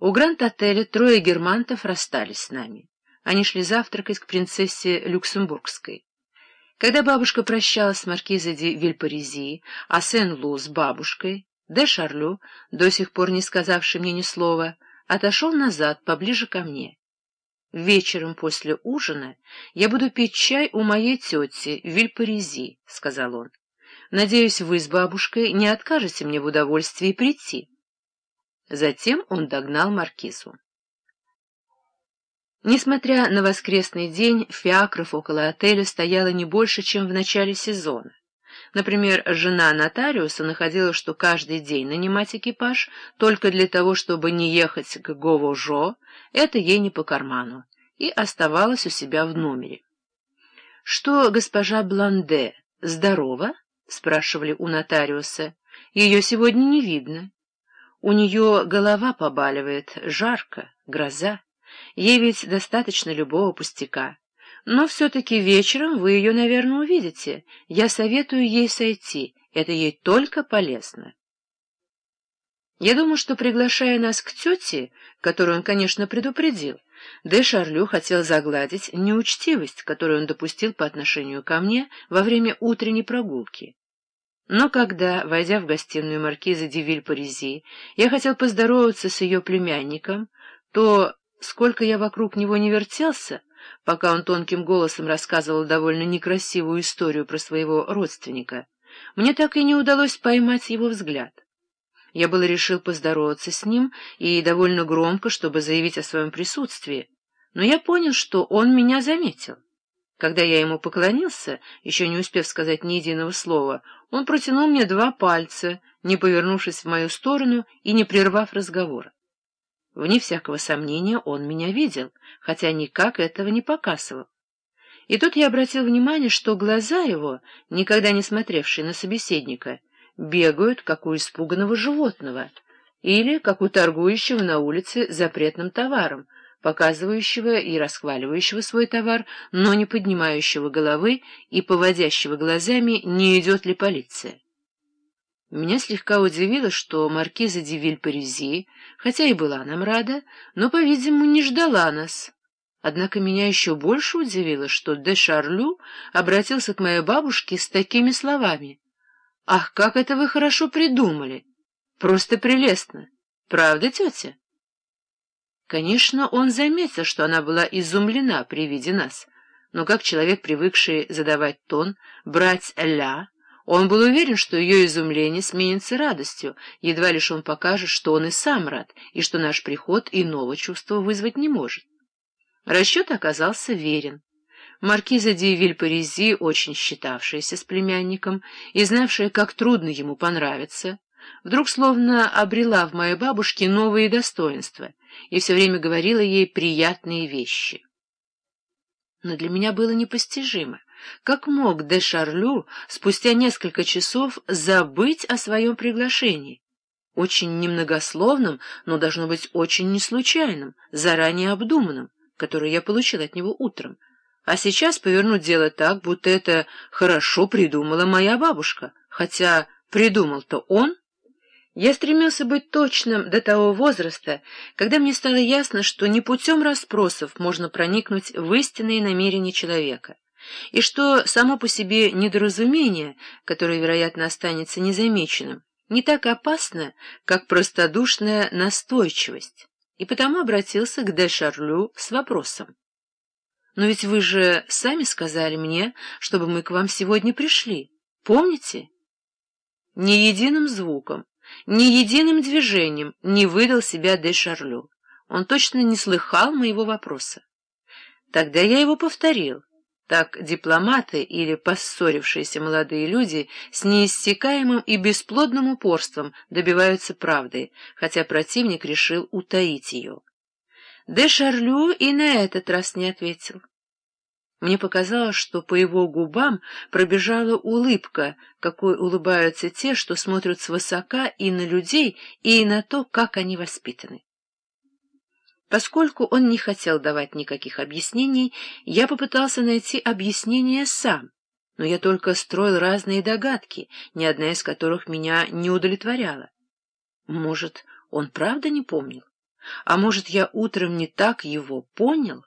У Гранд-отеля трое германтов расстались с нами. Они шли завтракать к принцессе Люксембургской. Когда бабушка прощалась с маркизой де Вильпарези, а Сен-Лу с бабушкой, де Шарлю, до сих пор не сказавший мне ни слова, отошел назад, поближе ко мне. «Вечером после ужина я буду пить чай у моей тети Вильпарези», — сказал он. «Надеюсь, вы с бабушкой не откажете мне в удовольствии прийти». Затем он догнал маркизу. Несмотря на воскресный день, фиакров около отеля стояло не больше, чем в начале сезона. Например, жена нотариуса находила, что каждый день нанимать экипаж только для того, чтобы не ехать к Говожо, это ей не по карману, и оставалась у себя в номере. — Что, госпожа Бланде, здорова? — спрашивали у нотариуса. — Ее сегодня не видно. У нее голова побаливает, жарко, гроза. Ей ведь достаточно любого пустяка. Но все-таки вечером вы ее, наверное, увидите. Я советую ей сойти. Это ей только полезно. Я думаю, что, приглашая нас к тете, которую он, конечно, предупредил, Де Шарлю хотел загладить неучтивость, которую он допустил по отношению ко мне во время утренней прогулки. Но когда, войдя в гостиную маркизы Девиль Паризи, я хотел поздороваться с ее племянником, то, сколько я вокруг него не вертелся, пока он тонким голосом рассказывал довольно некрасивую историю про своего родственника, мне так и не удалось поймать его взгляд. Я было решил поздороваться с ним и довольно громко, чтобы заявить о своем присутствии, но я понял, что он меня заметил. Когда я ему поклонился, еще не успев сказать ни единого слова, он протянул мне два пальца, не повернувшись в мою сторону и не прервав разговора. Вне всякого сомнения он меня видел, хотя никак этого не показывал. И тут я обратил внимание, что глаза его, никогда не смотревшие на собеседника, бегают, как у испуганного животного, или как у торгующего на улице запретным товаром, показывающего и расхваливающего свой товар, но не поднимающего головы и поводящего глазами, не идет ли полиция. Меня слегка удивило, что маркиза де Виль-Паризи, хотя и была нам рада, но, по-видимому, не ждала нас. Однако меня еще больше удивило, что де Шарлю обратился к моей бабушке с такими словами. «Ах, как это вы хорошо придумали! Просто прелестно! Правда, тетя?» Конечно, он заметил, что она была изумлена при виде нас, но как человек, привыкший задавать тон, брать «ля», он был уверен, что ее изумление сменится радостью, едва лишь он покажет, что он и сам рад, и что наш приход иного чувства вызвать не может. Расчет оказался верен. Маркиза де Вильпарези, очень считавшаяся с племянником и знавшая, как трудно ему понравиться, вдруг словно обрела в моей бабушке новые достоинства и все время говорила ей приятные вещи. Но для меня было непостижимо, как мог де Шарлю спустя несколько часов забыть о своем приглашении, очень немногословном, но должно быть очень неслучайным, заранее обдуманным, которое я получил от него утром, а сейчас повернуть дело так, будто это хорошо придумала моя бабушка, хотя придумал-то он. Я стремился быть точным до того возраста, когда мне стало ясно, что не путем расспросов можно проникнуть в истинные намерения человека, и что само по себе недоразумение, которое, вероятно, останется незамеченным, не так опасно, как простодушная настойчивость, и потому обратился к Де Шарлю с вопросом. «Но ведь вы же сами сказали мне, чтобы мы к вам сегодня пришли. Помните?» Ни единым звуком, ни единым движением не выдал себя де Шарлю. Он точно не слыхал моего вопроса. Тогда я его повторил. Так дипломаты или поссорившиеся молодые люди с неиссякаемым и бесплодным упорством добиваются правды, хотя противник решил утаить ее. Де Шарлю и на этот раз не ответил. Мне показалось, что по его губам пробежала улыбка, какой улыбаются те, что смотрят свысока и на людей, и на то, как они воспитаны. Поскольку он не хотел давать никаких объяснений, я попытался найти объяснение сам, но я только строил разные догадки, ни одна из которых меня не удовлетворяла. Может, он правда не помнил? А может, я утром не так его понял?